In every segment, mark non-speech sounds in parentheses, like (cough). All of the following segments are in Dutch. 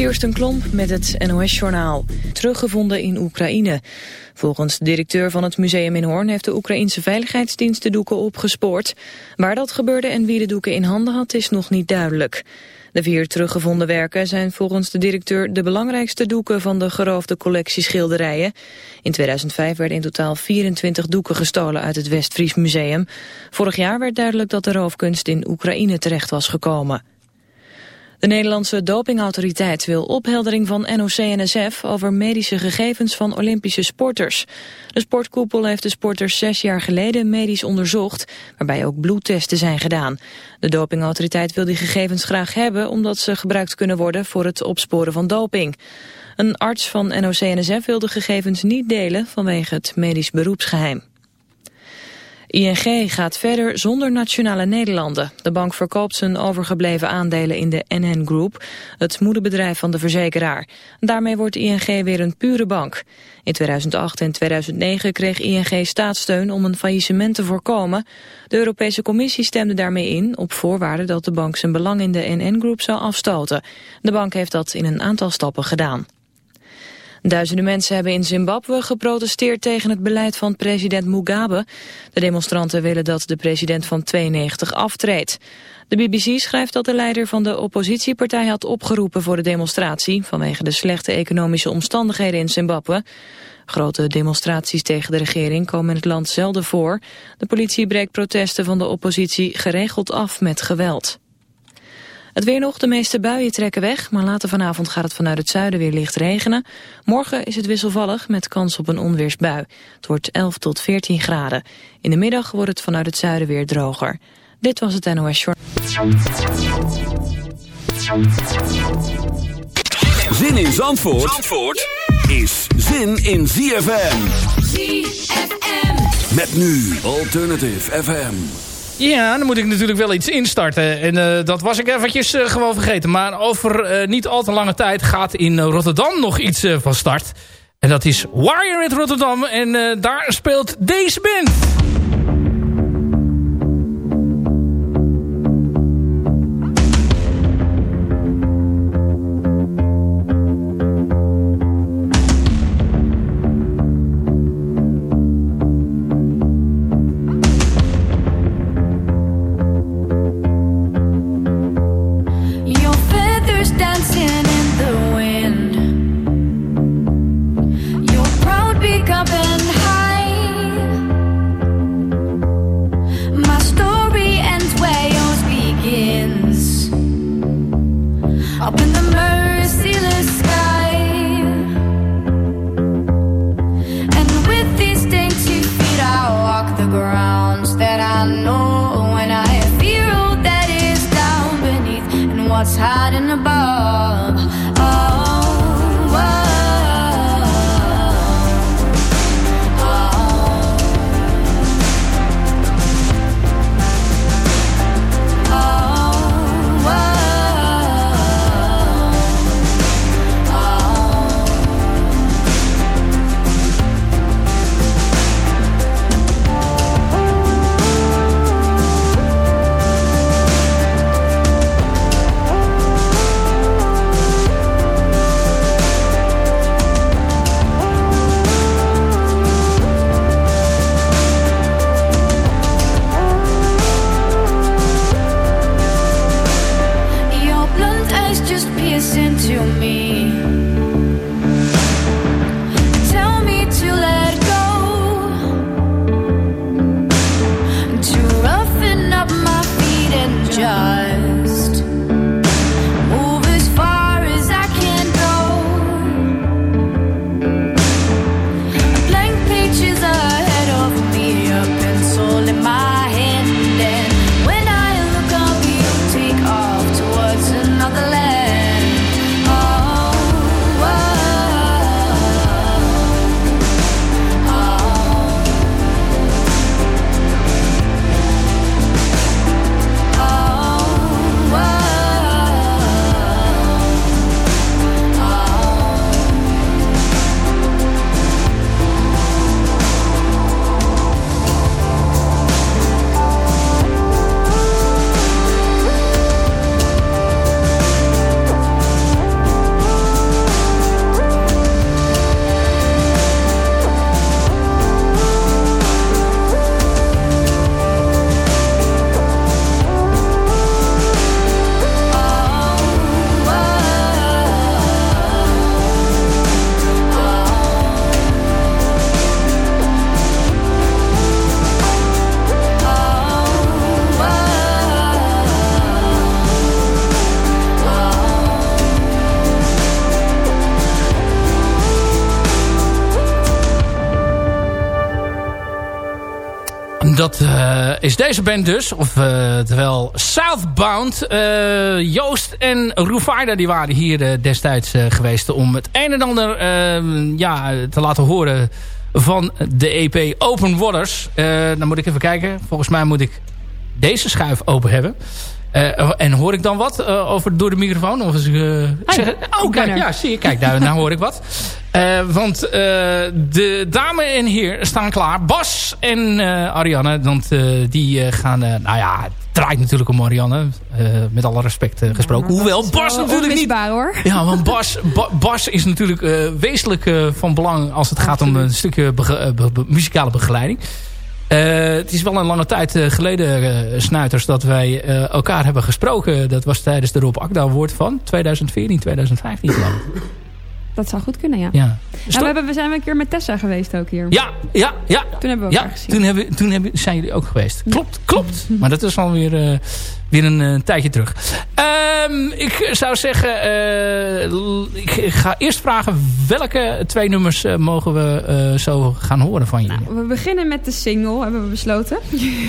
Kirsten Klomp met het NOS-journaal. Teruggevonden in Oekraïne. Volgens de directeur van het museum in Hoorn... heeft de Oekraïnse veiligheidsdienst de doeken opgespoord. Waar dat gebeurde en wie de doeken in handen had, is nog niet duidelijk. De vier teruggevonden werken zijn volgens de directeur... de belangrijkste doeken van de geroofde collectie schilderijen. In 2005 werden in totaal 24 doeken gestolen uit het Westfries Museum. Vorig jaar werd duidelijk dat de roofkunst in Oekraïne terecht was gekomen. De Nederlandse dopingautoriteit wil opheldering van NOC-NSF over medische gegevens van Olympische sporters. De sportkoepel heeft de sporters zes jaar geleden medisch onderzocht, waarbij ook bloedtesten zijn gedaan. De dopingautoriteit wil die gegevens graag hebben omdat ze gebruikt kunnen worden voor het opsporen van doping. Een arts van NOC-NSF wil de gegevens niet delen vanwege het medisch beroepsgeheim. ING gaat verder zonder nationale Nederlanden. De bank verkoopt zijn overgebleven aandelen in de NN Group, het moederbedrijf van de verzekeraar. Daarmee wordt ING weer een pure bank. In 2008 en 2009 kreeg ING staatssteun om een faillissement te voorkomen. De Europese Commissie stemde daarmee in op voorwaarde dat de bank zijn belang in de NN Group zou afstoten. De bank heeft dat in een aantal stappen gedaan. Duizenden mensen hebben in Zimbabwe geprotesteerd tegen het beleid van president Mugabe. De demonstranten willen dat de president van 92 aftreedt. De BBC schrijft dat de leider van de oppositiepartij had opgeroepen voor de demonstratie... vanwege de slechte economische omstandigheden in Zimbabwe. Grote demonstraties tegen de regering komen in het land zelden voor. De politie breekt protesten van de oppositie geregeld af met geweld. Het weer nog, de meeste buien trekken weg, maar later vanavond gaat het vanuit het zuiden weer licht regenen. Morgen is het wisselvallig met kans op een onweersbui. Het wordt 11 tot 14 graden. In de middag wordt het vanuit het zuiden weer droger. Dit was het NOS Short. Zin in Zandvoort, Zandvoort is zin in ZFM. ZFM. Met nu Alternative FM. Ja, dan moet ik natuurlijk wel iets instarten. En uh, dat was ik eventjes uh, gewoon vergeten. Maar over uh, niet al te lange tijd gaat in Rotterdam nog iets van start. En dat is Wire in Rotterdam. En daar speelt deze band. Dat is deze band dus. Of, terwijl Southbound. Joost en Rufaida die waren hier destijds geweest. Om het een en ander ja, te laten horen van de EP Open Waters. dan moet ik even kijken. Volgens mij moet ik deze schuif open hebben. Uh, en hoor ik dan wat uh, over door de microfoon? Of uh, ah, zeg, oh, kijk, ja, zie je. Kijk, daar, nou hoor ik wat. (laughs) want de dame en heer staan klaar. Bas en Ariane. Want die gaan, nou ja, het draait natuurlijk om Marianne. met alle respect gesproken. Hoewel Bas natuurlijk niet... hoor. Ja, want Bas, Bas is natuurlijk wezenlijk van belang als het gaat om een stukje muzikale begeleiding. Uh, het is wel een lange tijd uh, geleden, uh, Snuiters, dat wij elkaar hebben gesproken. Dat was tijdens de Rob Akda woord van 2014, 2015 geloof ik. Dat zou goed kunnen, ja. ja. Dus we, hebben, we zijn een keer met Tessa geweest ook hier. Ja, ja, ja. Toen hebben we elkaar ja, gezien. Toen, hebben, toen hebben, zijn jullie ook geweest. Klopt, klopt. (laughs) Maar dat is alweer uh, weer een uh, tijdje terug. Um, ik zou zeggen, uh, ik ga eerst vragen welke twee nummers mogen we zo gaan horen van jullie? Nou, we beginnen met de single, hebben we besloten.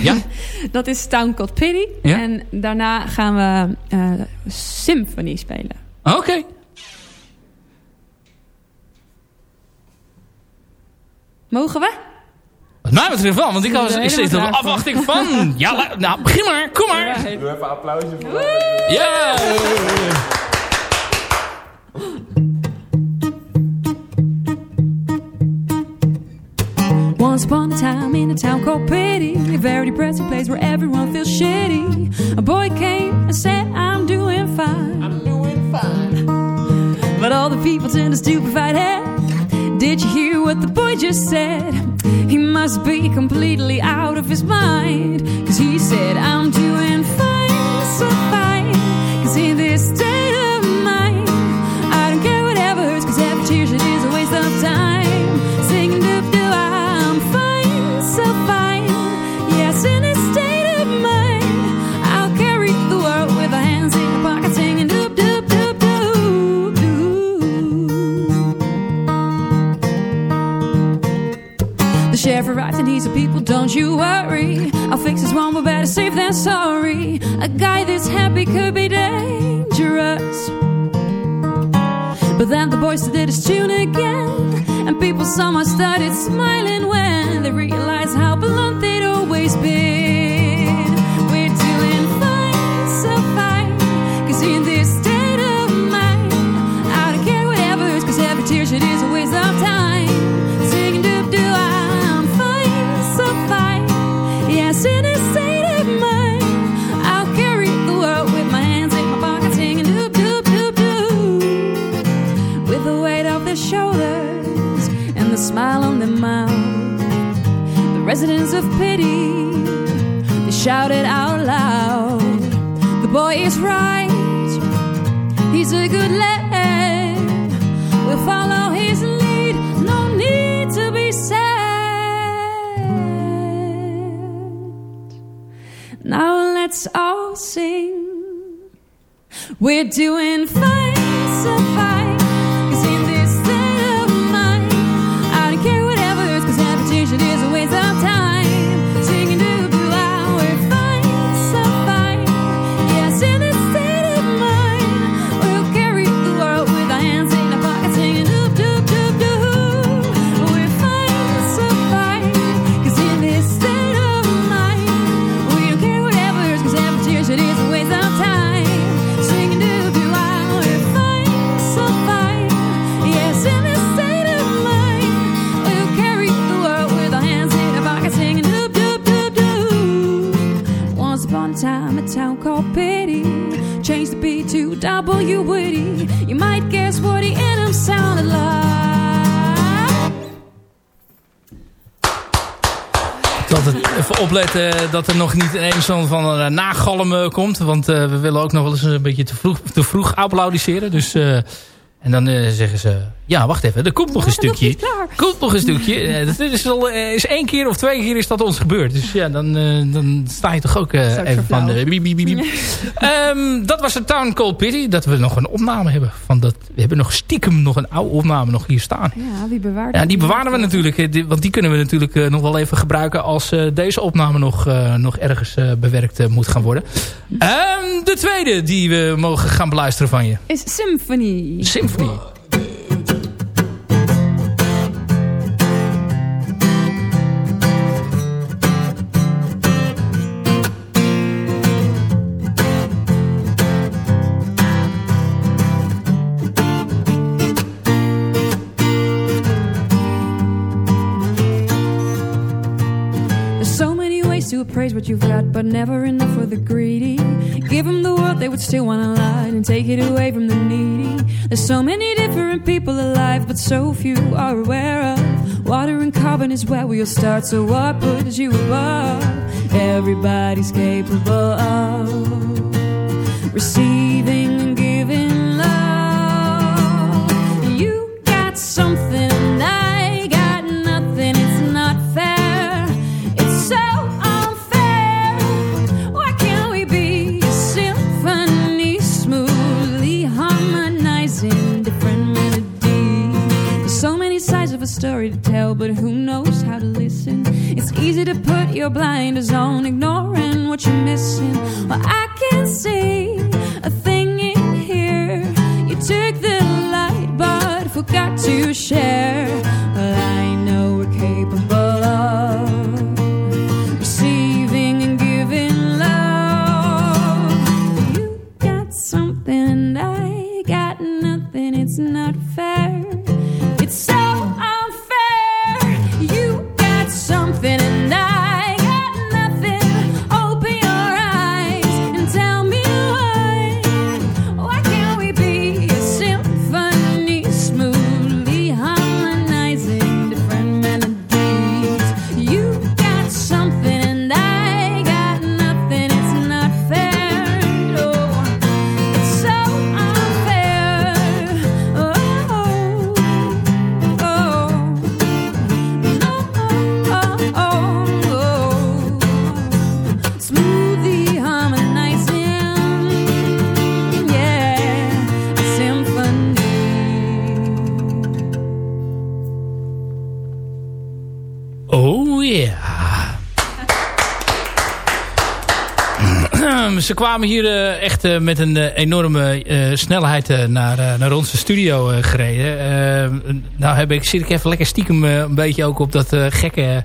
Ja. (laughs) dat is Town Called Pity. Ja? En daarna gaan we Symphony spelen. Oké. Okay. Mogen we? Wat mij betreft wel, want ik, was, ik zit op afwachting van... (laughs) Ja, nou, begin maar, kom maar. Doe even een applausje voor Ja! Once upon a time in a town called Pity A very depressing place where everyone feels shitty A boy came and said I'm doing fine I'm doing fine But all the people turned a stupefied head just said? He must be completely out of his mind. Cause he said, I'm doing fine, so fine. Don't you worry. I'll fix this one, we're better safe than sorry. A guy this happy could be dangerous. But then the boys did his tune again. And people somehow started smiling when they realized how blunt residents of pity, they shouted out loud. The boy is right, he's a good lad. We'll follow his lead, no need to be sad. Now let's all sing. We're doing fine, opletten dat er nog niet een zo'n van een nagalm eh, komt. Want eh, we willen ook nog wel eens een beetje te vroeg, te vroeg applaudisseren. Dus eh, En dan eh, zeggen ze... Ja, wacht even. Er komt nog een stukje. komt nog een stukje. (laughs) Eh, dat is, al, eh, is één keer of twee keer is dat ons gebeurd. Dus ja, dan, dan sta je toch ook even van... flauw. biep, biep, biep, biep. Ehm, dat was het Town Cold Pity. Dat we nog een opname hebben. Van dat, we hebben nog stiekem nog een oude opname nog hier staan. Ja, wie bewaart Ja, die bewaren we natuurlijk. die- Want die kunnen we natuurlijk nog wel even gebruiken... als deze opname nog, nog ergens bewerkt moet gaan worden. Ehm, de tweede die we mogen gaan beluisteren van je. Is Symphony. Symphony. There's so many ways to appraise what you've got, but never enough for the greedy. Give them the world, they would still want to lie and take it away from the. There's so many different people alive, but so few are aware of. Water and carbon is where we'll start, so what puts you above? Everybody's capable of receiving but who knows how to listen? It's easy to put your blinders on, ignoring what you're missing. Well, I can see a thing in here. You took the light, but forgot to share. Ja. (clears throat) Ze kwamen hier eh, echt eh, met een eh, enorme snelheid naar, naar onze studio gereden. Nou heb ik, zit ik even lekker stiekem een beetje ook op dat gekke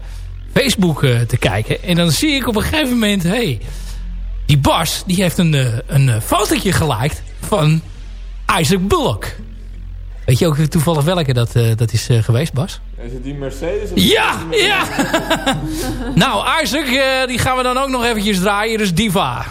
Facebook te kijken. En dan zie ik op een gegeven moment... Hey, die Bas die heeft een, een fotootje geliked van Isaac Bullock. Weet je ook toevallig welke dat, eh, dat is eh, geweest, Bas? Is het die Mercedes? Of Ja, ja. (laughs) nou, Isaac, eh, die gaan we dan ook nog eventjes draaien. Is Diva.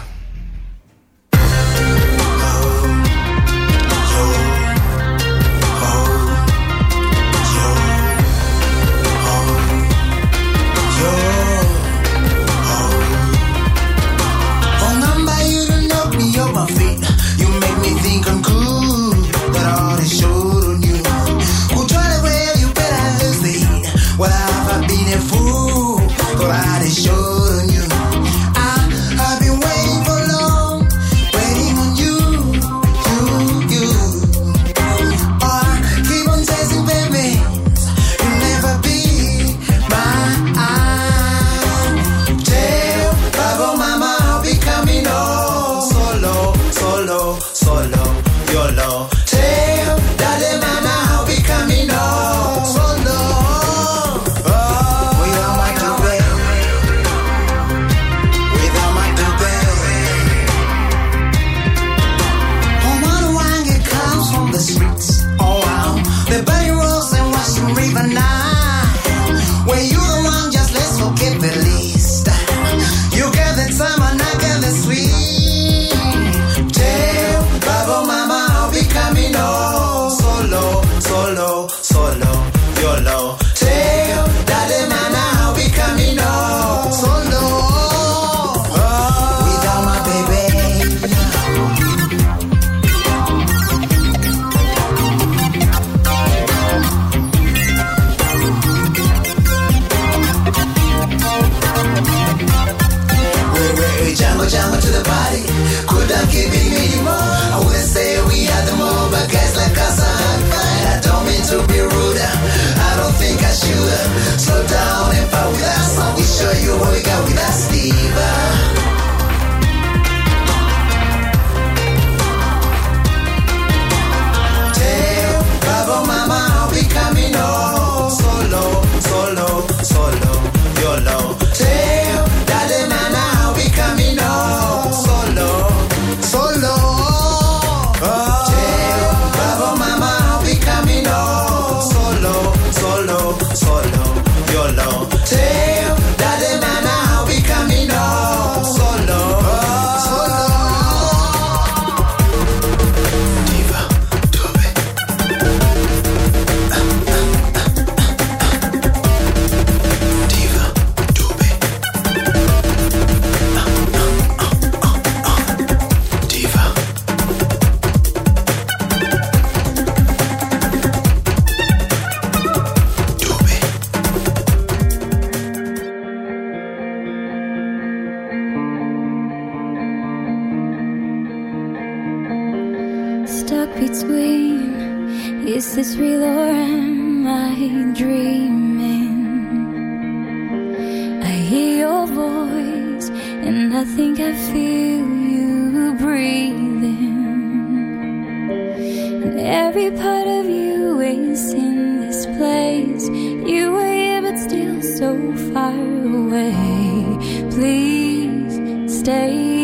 And I think I feel you breathing. And every part of you is in this place. You were here, but still so far away. Please stay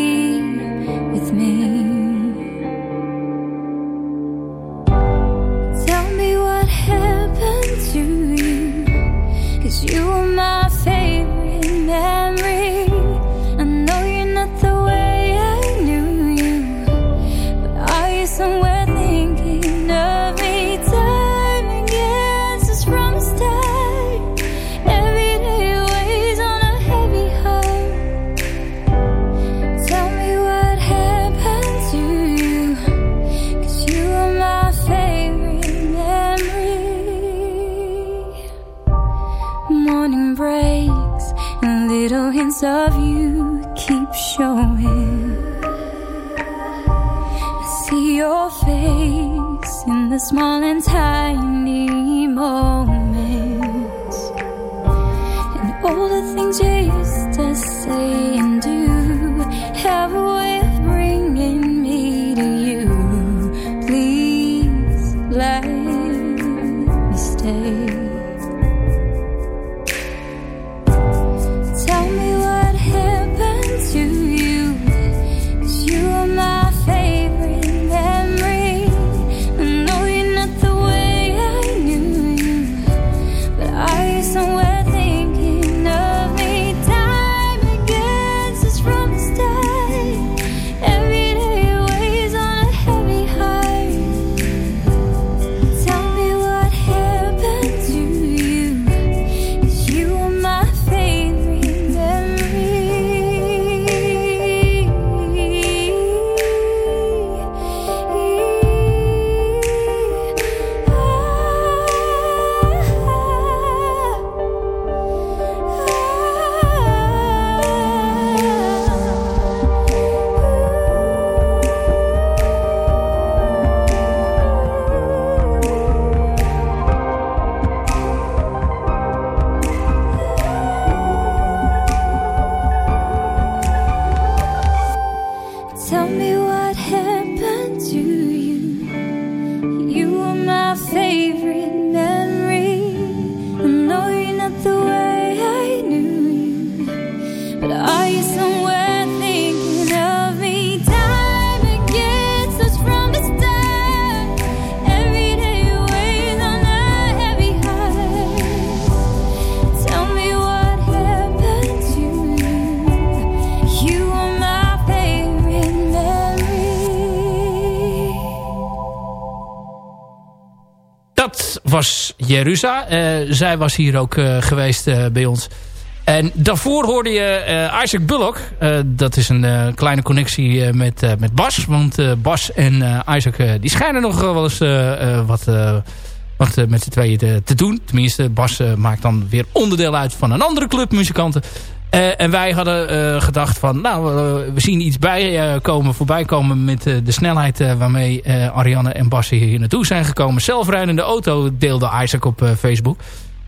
the small and tiny Jerusa. Eh, zij was hier ook eh, geweest eh, bij ons. En daarvoor hoorde je Isaac Bullock. Dat is een kleine connectie met, met Bas. Want Bas en Isaac die schijnen nog wel eens wat, wat met z'n tweeën te, te doen. Tenminste, Bas maakt dan weer onderdeel uit van een andere club muzikanten. Eh, en wij hadden eh, gedacht van, nou, we zien iets bij eh, komen, voorbij komen met de snelheid waarmee Ariane en Bas hier naartoe zijn gekomen. Zelfrijdende auto deelde Isaac op Facebook.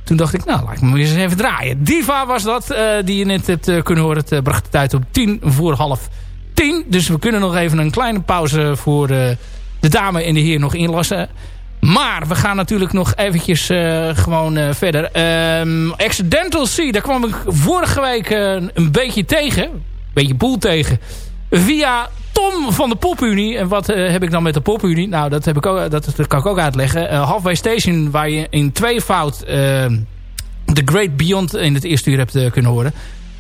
Toen dacht ik, nou, laat ik me eens even draaien. Diva was dat, die je net hebt kunnen horen. Het bracht de tijd op tien voor half tien. Dus we kunnen nog even een kleine pauze voor de dame en de heer nog inlassen. Maar we gaan natuurlijk nog eventjes eh, gewoon eh, verder. Ehm, Accidental Sea, daar kwam ik vorige week eh, een beetje tegen. Een beetje boel tegen. Via Tom van de Popunie. En wat heb ik dan met de Popunie? Nou, dat, heb ik ook, dat, dat kan ik ook uitleggen. Halfway Station, waar je in tweevoud uh, The Great Beyond in het eerste uur hebt kunnen horen.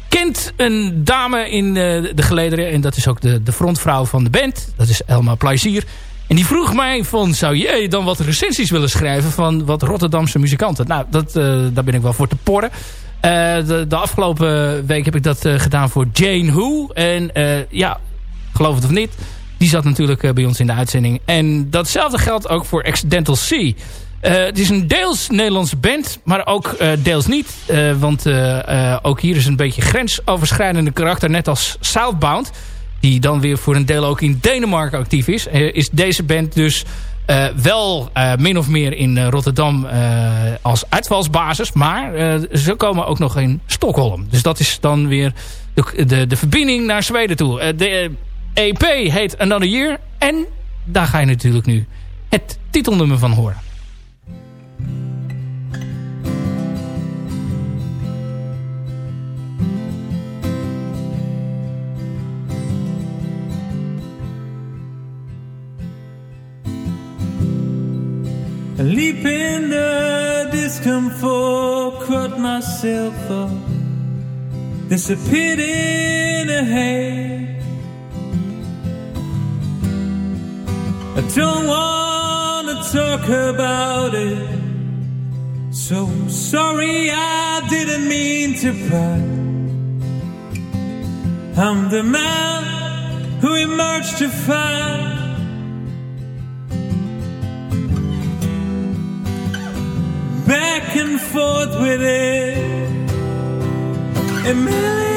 Kent een dame in de gelederen. En dat is ook de, de frontvrouw van de band. Dat is Elma Plezier. En die vroeg mij van, zou jij dan wat recensies willen schrijven van wat Rotterdamse muzikanten? Nou, dat, uh, daar ben ik wel voor te porren. Uh, de, de, afgelopen week heb ik dat uh, gedaan voor Jane Who. En ja, geloof het of niet, die zat natuurlijk bij ons in de uitzending. En datzelfde geldt ook voor Accidental Sea. het is een deels Nederlandse band, maar ook deels niet. want ook hier is een beetje grensoverschrijdende karakter, net als Southbound die dan weer voor een deel ook in Denemarken actief is, is deze band dus wel min of meer in Rotterdam als uitvalsbasis. Maar ze komen ook nog in Stockholm. Dus dat is dan weer de, de, de verbinding naar Zweden toe. de EP heet Another Year. En daar ga je natuurlijk nu het titelnummer van horen. Leap in the discomfort, cut myself up, disappeared in a haze. I don't want to talk about it. So sorry, I didn't mean to pry. I'm the man who emerged to find back and forth with it. A million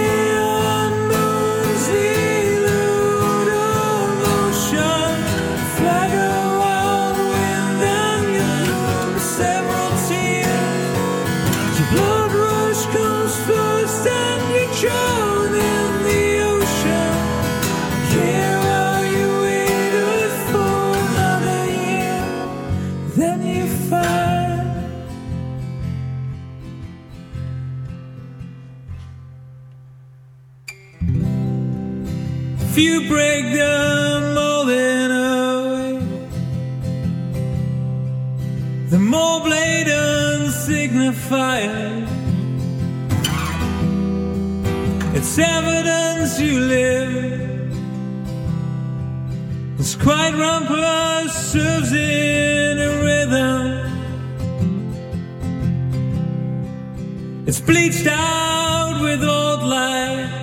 you break the mold in a way, the more blatant signifier. It's evidence you live. It's quite rumpus serves in a rhythm. It's bleached out with old light.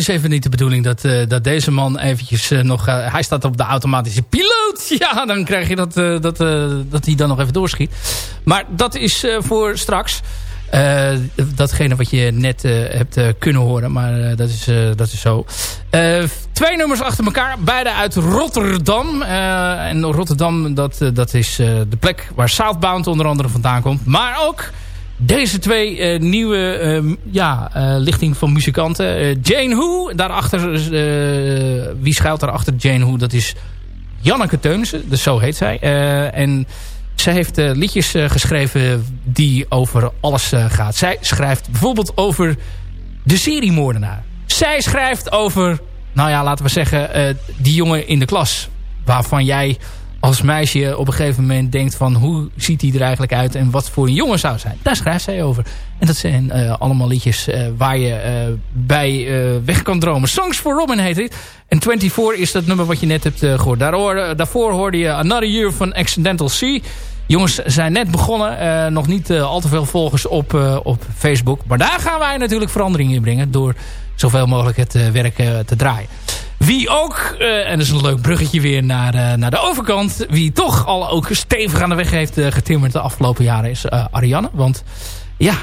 Is even niet de bedoeling dat, eh, dat deze man eventjes eh, nog... eh, hij staat op de automatische piloot. (laughs) Ja, dan krijg je dat, dat, dat hij dan nog even doorschiet. Maar dat is voor straks. Datgene wat je net hebt kunnen horen. Maar dat, is, dat is zo. Twee nummers achter elkaar. Beide uit Rotterdam. En Rotterdam, dat, dat is de plek waar Southbound onder andere vandaan komt. Maar ook deze twee eh, nieuwe ehm, ja, eh, lichting van muzikanten. Eh, Jane Who, daarachter, wie schuilt daarachter Jane Who? Dat is Janneke Teunissen, dus zo heet zij. En zij heeft liedjes geschreven die over alles gaat. Zij schrijft bijvoorbeeld over de seriemoordenaar. Zij schrijft over, nou ja, laten we zeggen, die jongen in de klas. Waarvan jij als meisje op een gegeven moment denkt van... hoe ziet hij er eigenlijk uit en wat voor een jongen zou zijn. Daar schrijft zij over. En dat zijn eh, allemaal liedjes eh, waar je eh, bij weg kan dromen. Songs for Robin heet dit. En 24 is dat nummer wat je net hebt eh, gehoord. Daarvoor, hoorde je Another Year van Accidental Sea. Jongens zijn net begonnen. nog niet al te veel volgers op, op Facebook. Maar daar gaan wij natuurlijk verandering in brengen. Door zoveel mogelijk het werk te draaien. Wie ook, eh, en dat is een leuk bruggetje weer naar, eh, naar de overkant. Wie toch al ook stevig aan de weg heeft eh, getimmerd de afgelopen jaren is Ariane. Want ja,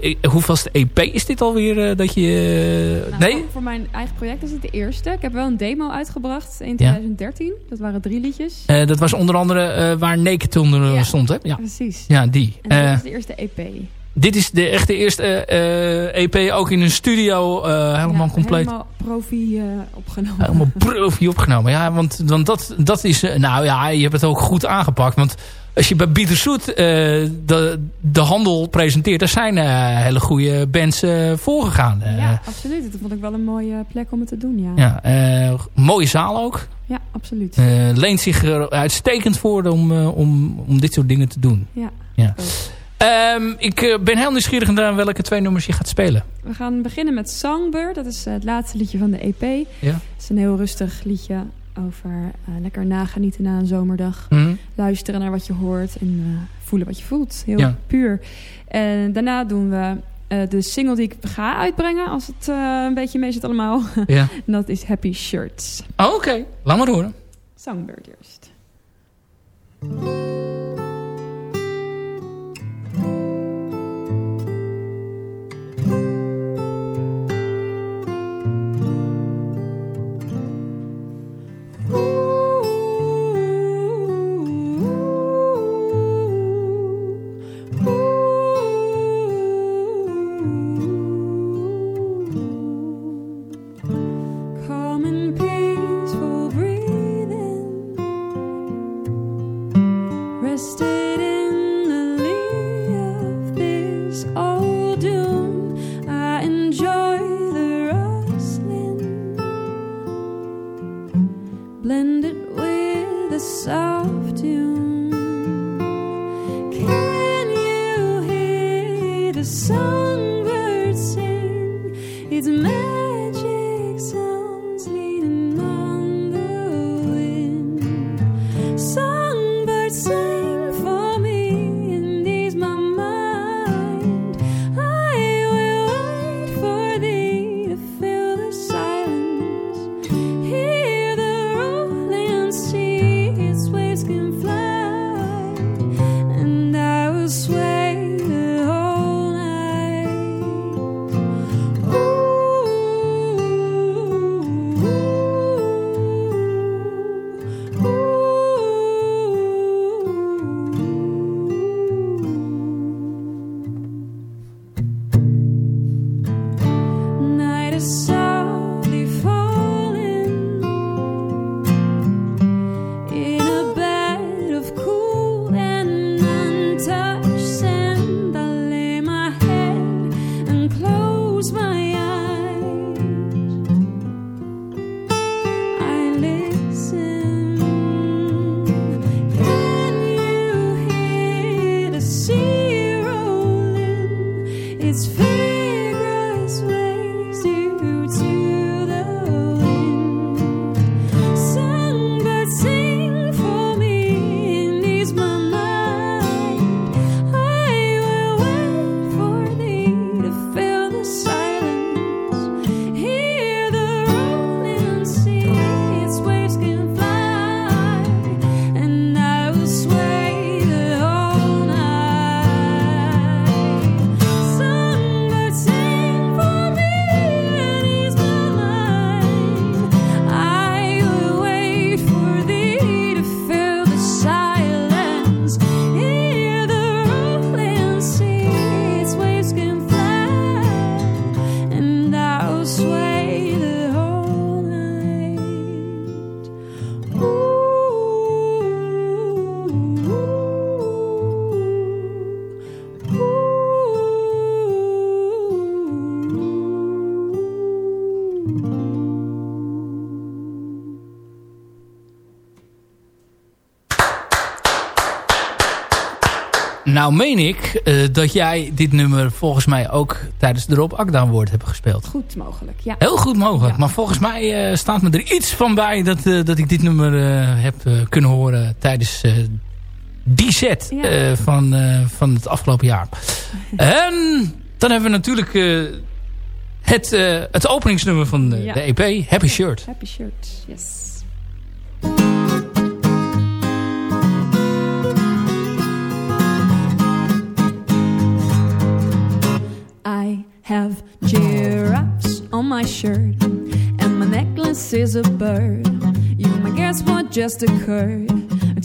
ik- hoeveelste EP is dit alweer dat je... Nou, nee? voor- mijn eigen project is het de eerste. Ik heb wel een demo uitgebracht in 2013. Dat waren drie liedjes. Dat was onder andere waar Naked onder Ja. stond, hè? Ja, Precies. ja die. En Eh, is de eerste EP. Dit is de echte eerste eh, EP ook in een studio eh, helemaal Ja, compleet. Helemaal profi eh, opgenomen. Helemaal profi opgenomen. Ja, want, want dat, dat is... eh, nou ja, je hebt het ook goed aangepakt. Want als je bij Bitterzoet eh de, de handel presenteert... daar zijn eh, hele goede bands eh voorgegaan. Eh, ja, absoluut. Dat vond ik wel een mooie plek om het te doen, ja. ja, eh, mooie zaal ook. Ja, absoluut. Eh, leent zich er uitstekend voor om, eh, om, om dit soort dingen te doen. Ja. Ja. Ook. Ehm, ik eh, ben heel nieuwsgierig naar welke twee nummers je gaat spelen. We gaan beginnen met Songbird. Dat is eh, het laatste liedje van de EP. Ja. Het is een heel rustig liedje over eh, lekker nagenieten na een zomerdag. Mhm. Luisteren naar wat je hoort en voelen wat je voelt. Heel Ja. puur. En daarna doen we de single die ik ga uitbrengen... als het een beetje mee zit allemaal. Ja. en (laughs) dat is Happy Shirts. Oh, Oké, laat maar horen. Songbird eerst. Nou meen ik eh, dat jij dit nummer volgens mij ook tijdens de Rob Akda woord hebt gespeeld. Goed mogelijk, ja. Heel goed mogelijk. Maar volgens mij eh, staat me er iets van bij dat, eh, dat ik dit nummer heb kunnen horen tijdens die set van, van het afgelopen jaar. (laughs) en dan hebben we natuurlijk het, het openingsnummer van de, de EP, Happy Shirt. Happy Shirt, yes. have giraffes on my shirt, and my necklace is a bird. You may guess what just occurred.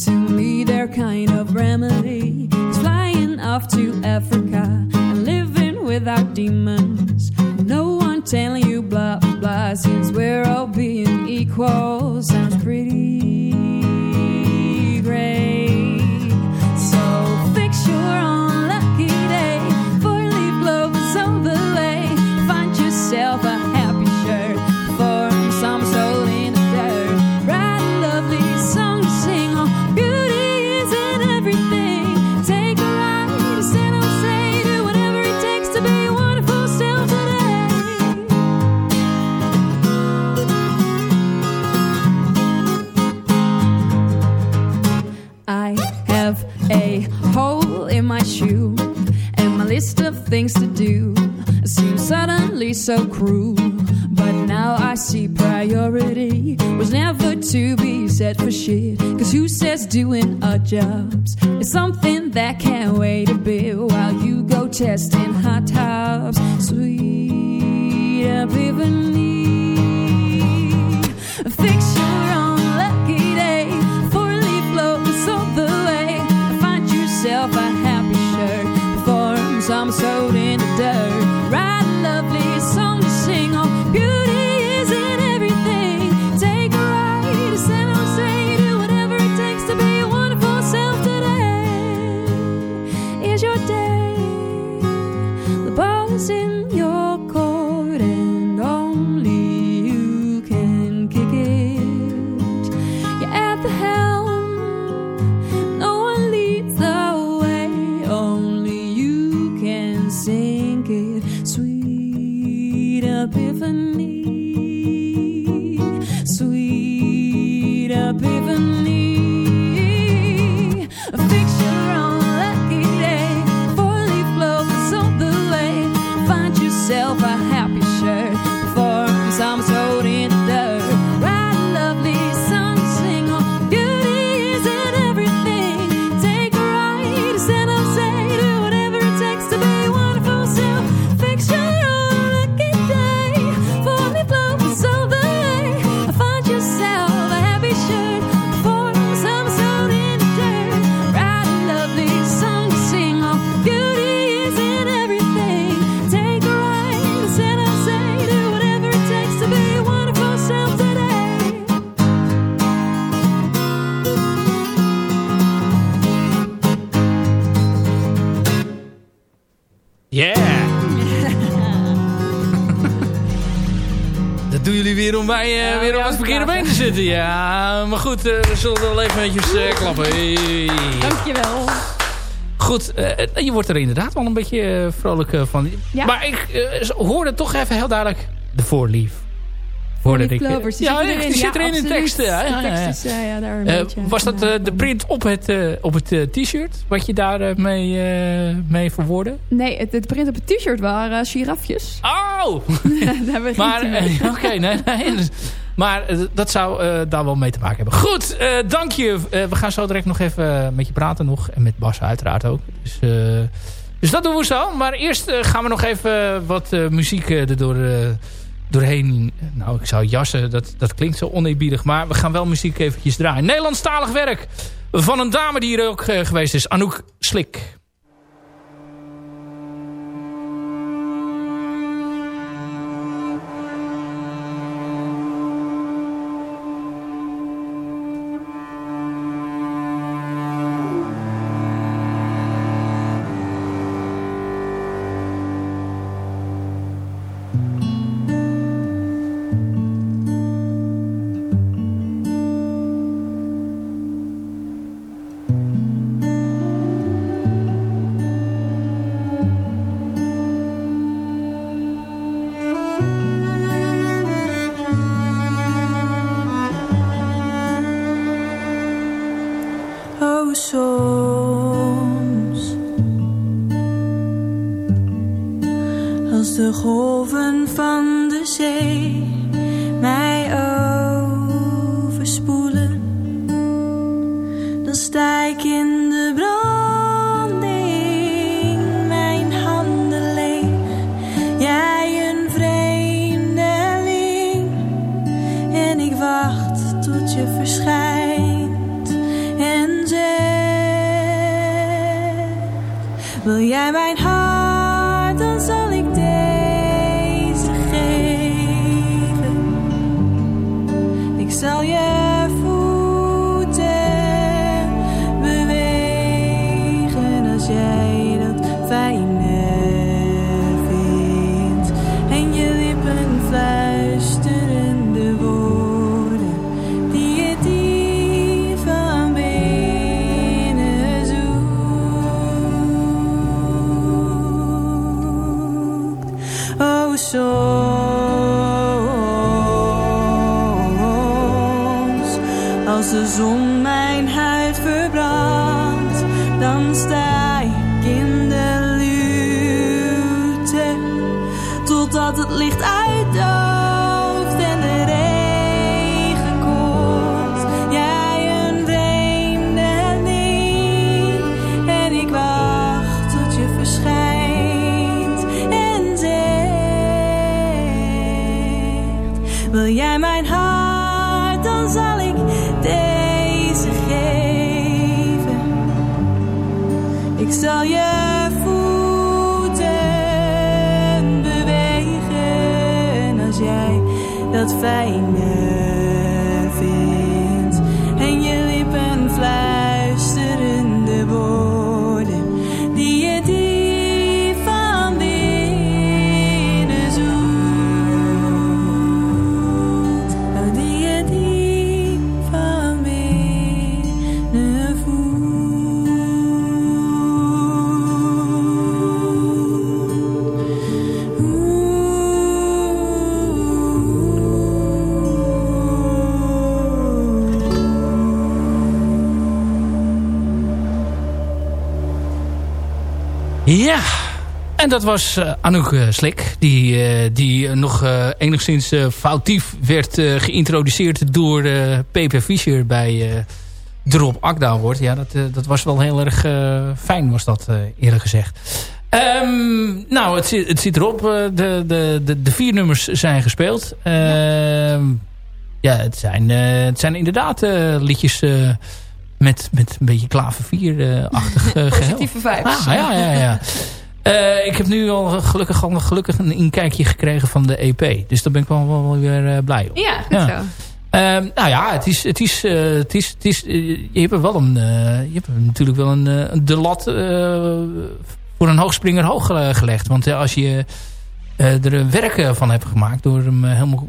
To me, they're kind of remedy. It's flying off to Africa and living without demons. No one telling so cruel. But now I see priority was never to be set for shit. Cause who says doing our jobs is something that can't wait a bit while you go testing hot tops? Sweet, i been te zitten. Ja, maar goed, eh, we zullen wel even netjes eh, klappen. Hey. Dankjewel. Goed, eh, je wordt er inderdaad wel een beetje vrolijk van. Ja. Maar ik hoorde toch even heel duidelijk de voorlief. Four-leaf ik. die ja, die zit erin in de teksten. Ja, ja, De ja, ja. tekst is, ja, ja, daar een beetje. was dat de print op het, op het t-shirt? Wat je daar mee, mee verwoordde? Nee, het, het print op het t-shirt waren girafjes. Oh! (laughs) Daar Maar, oké, nee, nee. Maar eh, dat zou eh, daar wel mee te maken hebben. Goed, eh, dank je. We gaan zo direct nog even met je praten nog. En met Bas uiteraard ook. Dus, dus dat doen we zo. Maar eerst gaan we nog even wat muziek eh, doorheen. Nou, ik zou jassen. Dat, dat klinkt zo oneerbiedig. Maar we gaan wel muziek eventjes draaien. Nederlandstalig werk van een dame die hier ook geweest is. Anouk Slik. Als dat fijner en dat was eh, Anouk eh, Slik. Die, eh, die nog enigszins foutief werd geïntroduceerd door P.P. Fischer bij Drop Akda wordt. Ja, dat, dat was wel heel erg fijn was dat eerlijk gezegd. Ehm, nou, het, zit- het zit erop. De, de, de, de vier nummers zijn gespeeld. Ehm, ja, het zijn, het zijn inderdaad liedjes met, met een beetje klavervier-achtig. (laughs) Positieve vibes. Ah, ja, ja, ja. Eh, ik heb nu al gelukkig, al gelukkig een inkijkje gekregen van de EP. Dus daar ben ik wel, wel, wel weer eh, blij op. Ja, goed Ja. zo. Ehm, nou ja, het is, het is, eh, het is, het is, je hebt er wel een, je hebt natuurlijk wel een, de lat voor een hoogspringer hoog gelegd. Want als je er werk van hebt gemaakt door hem helemaal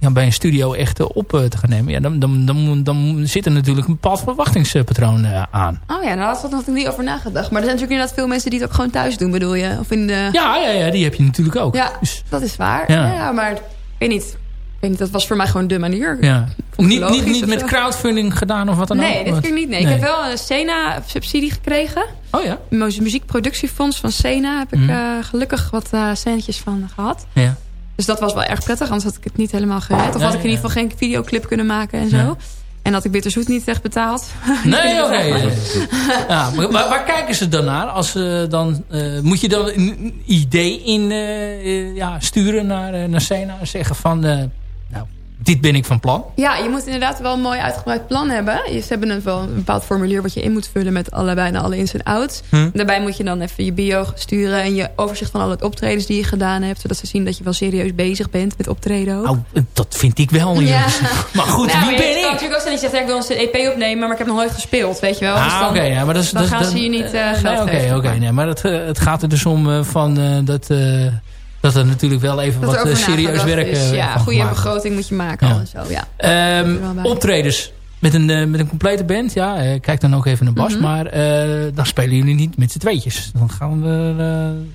ja, bij een studio echt eh, op eh, te gaan nemen, ja, dan, dan, dan, dan zit er natuurlijk een bepaald verwachtingspatroon eh, aan. Oh ja, daar had ik nog niet over nagedacht. Maar er zijn natuurlijk inderdaad veel mensen die het ook gewoon thuis doen, bedoel je? Of in de... Ja, ja, ja die heb je natuurlijk ook. Ja, Dus, dat is waar. Ja. Ja, maar ik weet niet. Ik weet niet, dat was voor mij gewoon de manier. ja. Niet, niet, niet met crowdfunding gedaan of wat dan ook? Nee, dit keer niet. Nee. Ik heb wel een Sena-subsidie gekregen. Oh ja? Muziekproductiefonds van Sena heb ik Mhm. gelukkig wat eh centjes van gehad. Ja. Dus dat was wel erg prettig, anders had ik het niet helemaal gered. Of had ik in ieder geval geen videoclip kunnen maken en zo. En had ik Bitterzoet niet echt betaald. (laughs) Nee, oké. Ja, maar waar, kijken ze dan naar? Als, ze dan, eh, moet je dan een idee in eh, eh, ja, sturen naar, naar Sena en zeggen van... nou, dit ben ik van plan. Ja, je moet inderdaad wel een mooi uitgebreid plan hebben. Ze hebben een, wel een bepaald formulier wat je in moet vullen met alle, bijna alle ins en outs. Hm. Daarbij moet je dan even je bio sturen en je overzicht van alle optredens die je gedaan hebt. Zodat ze zien dat je wel serieus bezig bent met optreden ook. Nou, dat vind ik wel. Ja. (laughs) Maar goed, Nou, wie ben Het kan ik? natuurlijk ook zijn dat je zegt, ja, ik wil een EP opnemen, maar ik heb nog nooit gespeeld, weet je wel. Dus Ah, dan, oké. ja, maar dat is, dan dat, gaan dat- ze je niet eh, nee, geld Oké, geven. oké. nee, maar het, eh, het gaat er dus om eh, van, eh, dat, eh, dat er natuurlijk wel even Dat wat eh, serieus werk is. eh, Ja, van goede begroting moet je maken Ja. al en zo, ja. Ehm, optredens met een, eh, met een complete band. Ja, eh, kijk dan ook even naar Bas. Mhm. Maar eh, dan spelen jullie niet met z'n tweetjes. Dan gaan we... eh,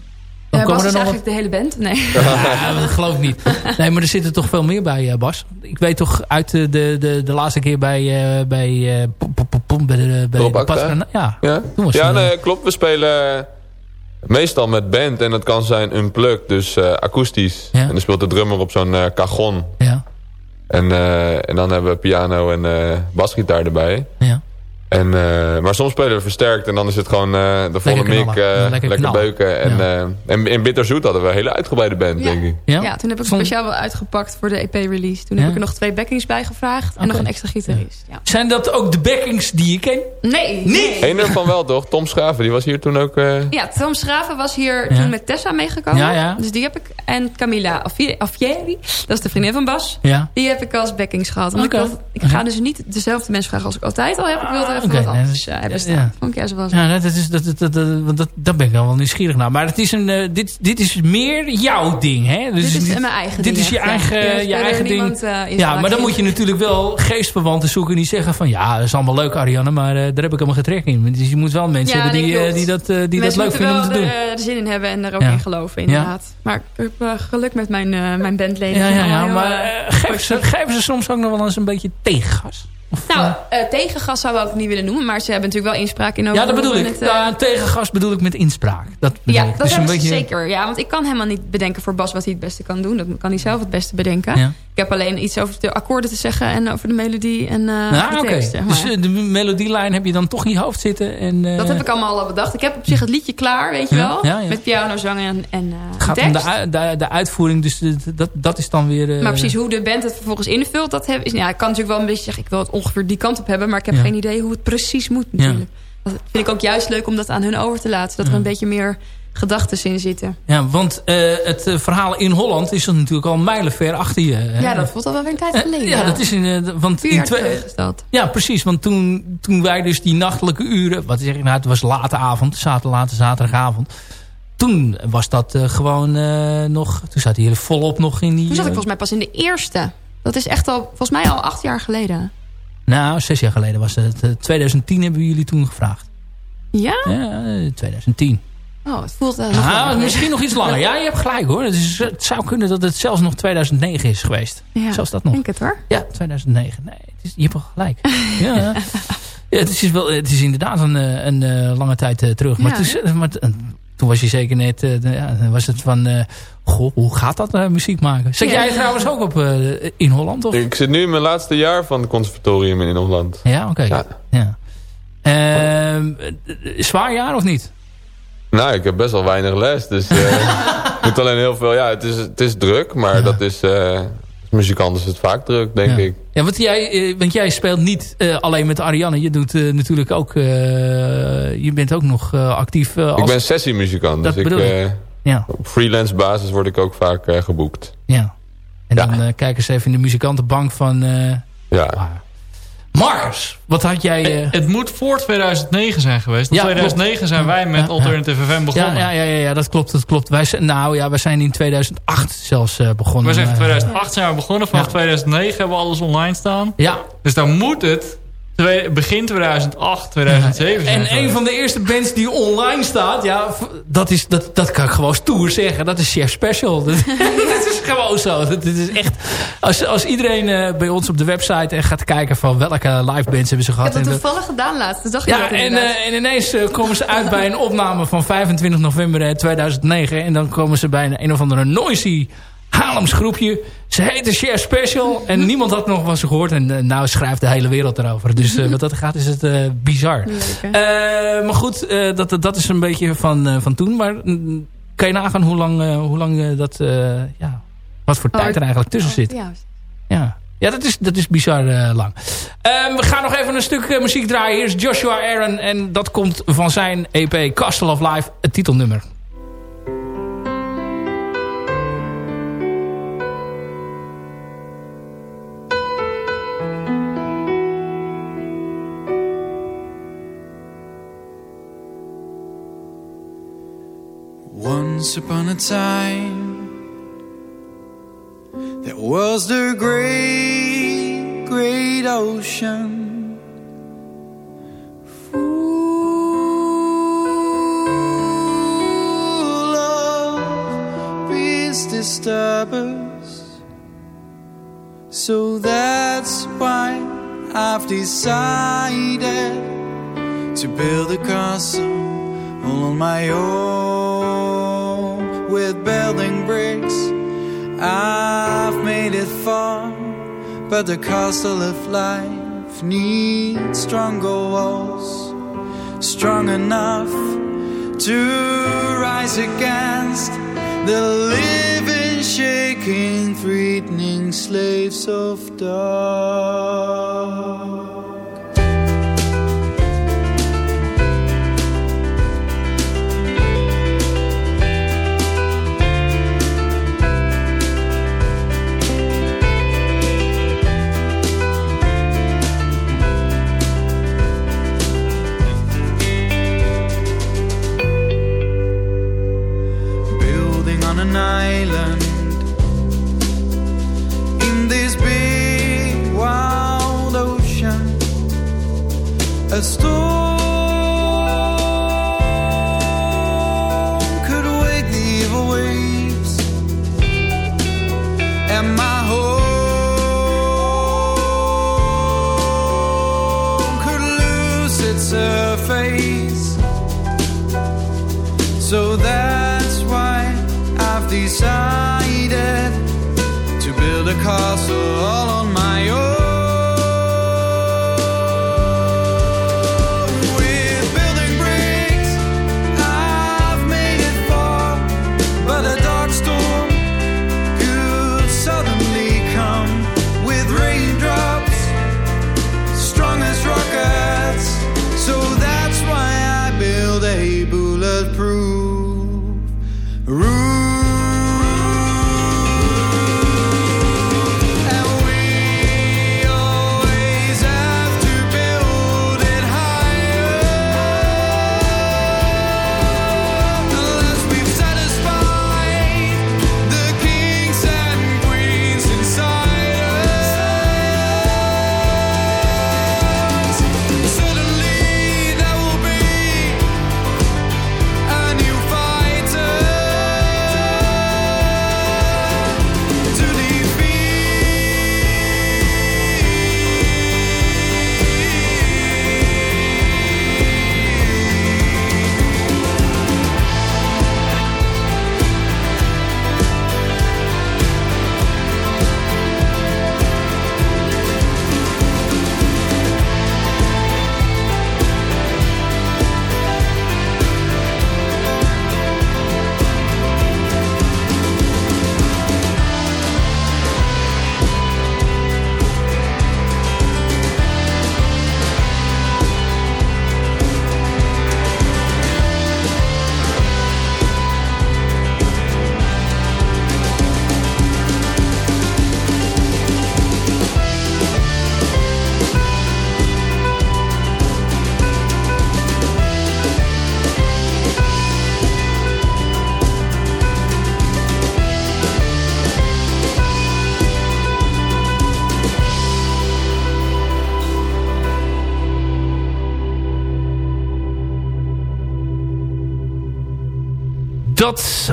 dan Ja, komen Bas er is eigenlijk de hele band? Nee. (laughs) (laughs) Ja, dat geloof ik niet. Nee, maar er zitten toch veel meer bij, eh, Bas. Ik weet toch uit de, de, de, de laatste keer bij... eh bij, eh, pom, pom, pom, pom, bij de, bij Ja, Ja, toen was ja nee, klopt. We spelen meestal met band. En dat kan zijn unplugged, dus eh, akoestisch. Ja. En dan speelt de drummer op zo'n eh cajon. ja, En, eh, en dan hebben we piano en basgitaar erbij. ja. En, eh, maar soms spelen we versterkt en dan is het gewoon eh, de volle Lekker mic, knallen. eh, Ja, lekker beuken. En, Ja. eh, en in Bitterzoet hadden we een hele uitgebreide band, Ja. denk ik. Ja? Ja, toen heb ik speciaal wel uitgepakt voor de EP-release. Toen Ja. heb ik er nog twee backings bij gevraagd. En nog een extra gitarist. Ja. Zijn dat ook de backings die je kent? Nee, Niet? nee. Eén ervan wel, toch? Tom Schaven, die was hier toen ook... eh, Ja, Tom Schraven was hier Ja. toen met Tessa meegekomen. Ja, ja. Dus die heb ik. En Camilla Affieri, dat is de vriendin van Bas. Ja. Die heb ik als backings gehad. Want Oké. ik, wilde- ik ga dus niet dezelfde mensen vragen als ik altijd al heb. Ik wilde Oké, wat nee, dat- eh, hebben staan. ja. Vond ik juist wel zo. Ja, dat is, dat, dat, dat, dat, dat, daar ben ik dan wel nieuwsgierig naar. Maar het is een, eh, dit, dit is meer jouw ding, hè? Dus Dit is niet- mijn eigen Dit ding is je eigen, Ja, je eigen ding. niemand, eh, ja, maar dan moet je natuurlijk wel geestverwanten zoeken die zeggen van... Ja, dat is allemaal leuk, Ariane, maar eh, daar heb ik helemaal geen trek in. Dus je moet wel mensen hebben die, die dat, die dat leuk vinden om te doen. er, zin in hebben en er ook in geloven, inderdaad. Maar ik heb geluk met mijn, mijn bandleden. Ja, ja, maar geven ze soms ook nog wel eens een beetje tegengas? Nou, eh, eh, tegengas zou ik het niet willen noemen. Maar ze hebben natuurlijk wel inspraak in over ja, dat bedoel we ik. het, eh, Ja, tegengas bedoel ik met inspraak. Dat bedoel Ja, ik. dat Dus een beetje- zeker. Ja, want ik kan helemaal niet bedenken voor Bas wat hij het beste kan doen. Dat kan hij zelf het beste bedenken. Ja. Ik heb alleen iets over de akkoorden te zeggen en over de melodie en Ja, de tekst. zeg maar. Dus eh, de melodielijn heb je dan toch in je hoofd zitten. En, eh, dat heb ik allemaal al bedacht. Ik heb op zich het liedje klaar, weet je Ja, wel. ja, ja. Met piano, zang en, en Het gaat om de, de, de uitvoering, dus dat, dat is dan weer... Maar precies hoe de band het vervolgens invult, dat heb, is, ja, ik kan natuurlijk wel een beetje zeggen, ik wil het ongeveer die kant op hebben, maar ik heb geen idee hoe het precies moet natuurlijk. Dat vind ik ook juist leuk om dat aan hun over te laten, dat er een beetje meer gedachten in zitten. Ja, want eh, het eh, verhaal in Holland is dan natuurlijk al mijlenver achter je. hè? Ja, dat voelt al wel weer een tijd Eh, geleden. Ja, dat is in... want Vier in twee, is dat. Ja, precies. Want toen, toen wij dus die nachtelijke uren... Wat zeg ik nou? Het was late avond. Zater, late zaterdagavond. Toen was dat gewoon nog... Toen zat hij hier volop nog in die... Toen zat ik volgens mij pas in de eerste. Dat is echt al, volgens mij al acht jaar geleden. Nou, zes jaar geleden was het. Eh, 2010 hebben we jullie toen gevraagd. Ja? Ja, eh, 2010. Oh, het voelt uh, nog Ah, misschien nog iets langer. Ja, je hebt gelijk hoor. Het, is, het zou kunnen dat het zelfs nog 2009 is geweest. Ja, Zelfs dat nog. denk het hoor. Ja, 2009. Nee, het is, je hebt wel gelijk. (laughs) ja. Ja, het is, wel, het is inderdaad een, eh, een, eh, lange tijd eh, terug. Maar, Ja, het is, maar toen was je zeker net... eh, ja, was het van... eh, goh, hoe gaat dat eh, muziek maken? Zit Ja. jij trouwens ook op, eh, in Holland? Of? Ik zit nu in mijn laatste jaar van het conservatorium in Holland. Ja, oké. Ja. Ja. Ehm, eh, zwaar jaar of niet? Nou, ik heb best wel weinig les. Dus eh, (laughs) ik moet alleen heel veel... Ja, het is, het is druk, maar dat is... eh muzikant is het vaak druk, denk ja. ik. Ja, want jij, eh, want jij speelt niet eh, alleen met Ariane. Je doet eh, natuurlijk ook... eh, je bent ook nog eh, actief eh, als... Ik ben sessiemuzikant, Dat dus ik, bedoel ik. eh, Ja, op freelance basis word ik ook vaak eh, geboekt. ja. En Ja. dan eh kijken ze even in de muzikantenbank van... eh, Ja. Marcus, wat had jij... eh, Het moet voor 2009 zijn geweest. In Ja, 2009 zijn wij met Ja, ja. Alternative FM begonnen. ja, ja, ja, ja, dat klopt, dat klopt. Wij zijn, nou ja, we zijn in 2008 zelfs eh, begonnen. We zijn in Eh, 2008 zijn we begonnen. Vanaf Ja. 2009 hebben we alles online staan. Ja, Dus dan moet het twee- begin 2008, 2007 zijn En een van de eerste bands die online staat, ja, dat, is, dat, dat kan ik gewoon stoer zeggen. Dat is Chef Special. Dat, (laughs) dat is gewoon zo. Dat, is echt, als, als iedereen eh, bij ons op de website en gaat kijken van welke live bands hebben ze Ik gehad. heb dat toevallig gedaan laatst. Dacht ik ja, en, eh, en ineens eh, komen ze uit bij een opname van 25 november eh, 2009. En dan komen ze bij een, een of andere noisy Haarlems groepje. Ze heten Share Special. En (laughs) niemand had nog van ze gehoord. En eh, nou schrijft de hele wereld erover. Dus eh, (laughs) wat dat gaat is het eh, bizar. Maar goed, dat, dat is een beetje van, van toen. Maar mm, kan je nagaan hoe lang, hoe lang dat... ja, wat voor Oh, tijd er eigenlijk tussen zit. Ja, Ja, ja dat, is, dat is bizar lang. Ehm, we gaan nog even een stuk muziek draaien. Hier is Joshua Aaron. En dat komt van zijn EP Castle of Life, het titelnummer. Once upon a time, there was the great, great ocean. Full of peace disturbers. So that's why I've decided to build a castle all on my own with building bricks. I've made it far, but the castle of life needs stronger walls, strong enough to rise against the living, shaking, threatening slaves of dark.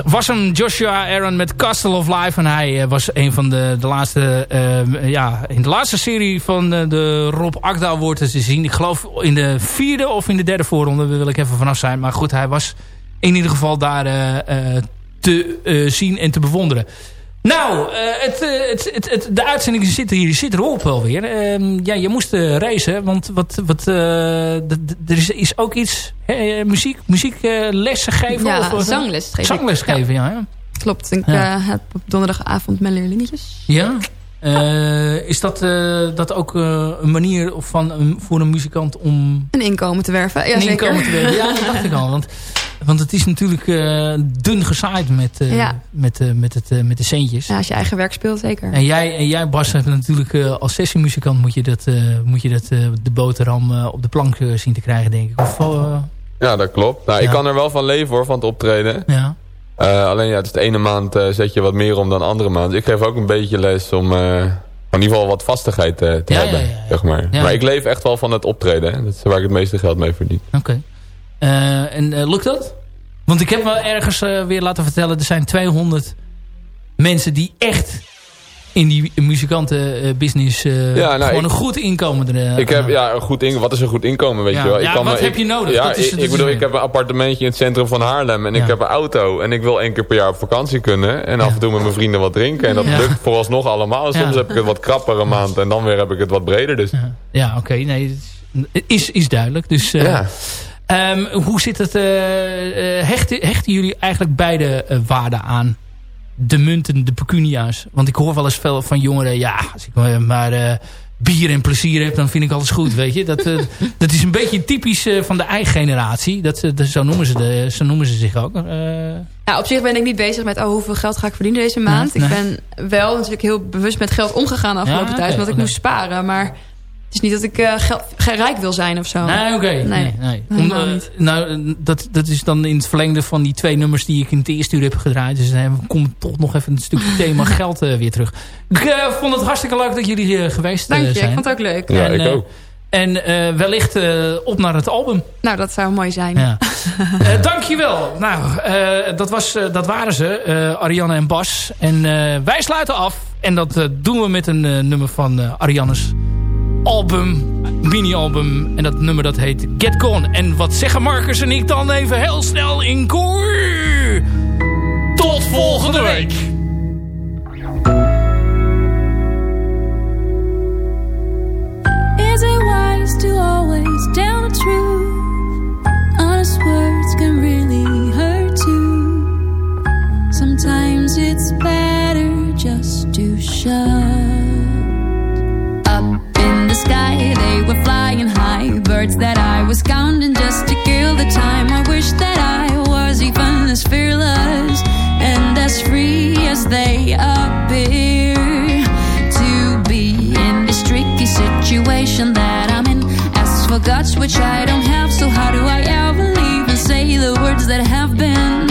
Was hem, Joshua Aaron met Castle of Life. En hij eh, was een van de, de laatste... eh, ja, in de laatste serie van eh, de Rob Akda wordt te zien. Ik geloof in de vierde of in de derde voorronde. Daar wil ik even vanaf zijn. Maar goed, hij was in ieder geval daar te zien en te bewonderen. Nou, eh, het, eh, het, het, het- de uitzending zit, hier, zit erop alweer. Ehm ja, je moest eh, racen, want wat, wat, er is, is ook iets... hè, muziek, muzieklessen geven? Ja, of, zangles geven. Zangles geven, ja. ja. Klopt, ik heb op donderdagavond mijn leerlingetjes. Ja? Eh, is dat, eh, dat ook eh, een manier of van, een- voor een muzikant om Een inkomen te werven, ja een zeker. inkomen te werven? Ja, dat dacht ik al. Want, want het is natuurlijk eh, dun gezaaid met, eh, Ja. met, eh, met, het, eh, met de centjes. Ja, als je eigen werk speelt, zeker. En jij, en jij Bas, hebt natuurlijk eh, als sessiemuzikant moet je dat, eh, moet je dat eh, de boterham eh, op de plank zien te krijgen, denk ik. Of, Ja, dat klopt. Nou, ik kan er wel van leven hoor, van het optreden. ja. Eh, alleen ja, het is de ene maand eh, zet je wat meer om dan de andere maand. Ik geef ook een beetje les om eh, in ieder geval wat vastigheid te Ja, hebben. ja, ja, ja. Zeg maar. Maar ik leef echt wel van het optreden. hè. Dat is waar ik het meeste geld mee verdien. Oké. En lukt dat? Want ik heb wel ergens weer laten vertellen... er zijn 200 mensen die echt in die muzikantenbusiness... eh Ja, nou, gewoon ik- een goed inkomen er, eh, ik heb, ja, een goed in, wat is een goed inkomen, weet Ja. je wel? Ik Ja, kan wat me- heb ik- je nodig? Ja, Dat is- ik, dat ik is bedoel, ik heb een appartementje in het centrum van Haarlem. En ik heb een auto. En ik wil één keer per jaar op vakantie kunnen. En af en toe met mijn vrienden wat drinken. En dat lukt vooralsnog allemaal. Soms heb ik het wat krappere maand. En dan weer heb ik het wat breder. Dus Ja, ja oké. nee, is, is, duidelijk. Dus, eh, ehm, hoe zit het? hechten, hechten jullie eigenlijk beide eh, waarde aan? De munten, de pecunia's. Want ik hoor wel eens veel van jongeren... Ja, als ik maar, maar eh, bier en plezier heb, dan vind ik alles goed, weet je. Dat, eh, (laughs) dat is een beetje typisch eh, van de eigen generatie. Dat, dat, zo, noemen ze de, zo noemen ze zich ook. Eh, Ja, op zich ben ik niet bezig met oh, hoeveel geld ga ik verdienen deze maand. Nee, Ik ben wel natuurlijk heel bewust met geld omgegaan de afgelopen Ja, tijd. oké, Omdat ik moest sparen. Maar het is niet dat ik eh, geld, ge- rijk wil zijn of zo. Nee, oké. Nee, nee. Om, eh, nou, eh, dat, dat is dan in het verlengde van die twee nummers die ik in het eerste uur heb gedraaid. Dus dan komt toch nog even een stukje thema (laughs) geld eh, weer terug. Ik eh, vond het hartstikke leuk dat jullie hier geweest eh, Dank je, zijn. ik vond het ook leuk. ja, En, ik eh, ook. En eh, wellicht eh, op naar het album. Nou, dat zou mooi zijn. Ja. (laughs) Eh, dankjewel. Nou, eh, dat, was, eh, dat waren ze, eh, Ariane en Bas. En eh, wij sluiten af. En dat eh, doen we met een eh, nummer van eh, Arianne's album, mini-album. En dat nummer dat heet Get Gone. En wat zeggen Marcus en ik dan even heel snel in koor? Tot volgende week. Is it wise to always tell the truth? Honest words can really hurt too. Sometimes it's better just to shut. Sky, they were flying high. Birds that I was counting just to kill the time. I wish that I was even as fearless and as free as they appear to be in this tricky situation that I'm in. As for guts, which I don't have, so how do I ever leave and say the words that have been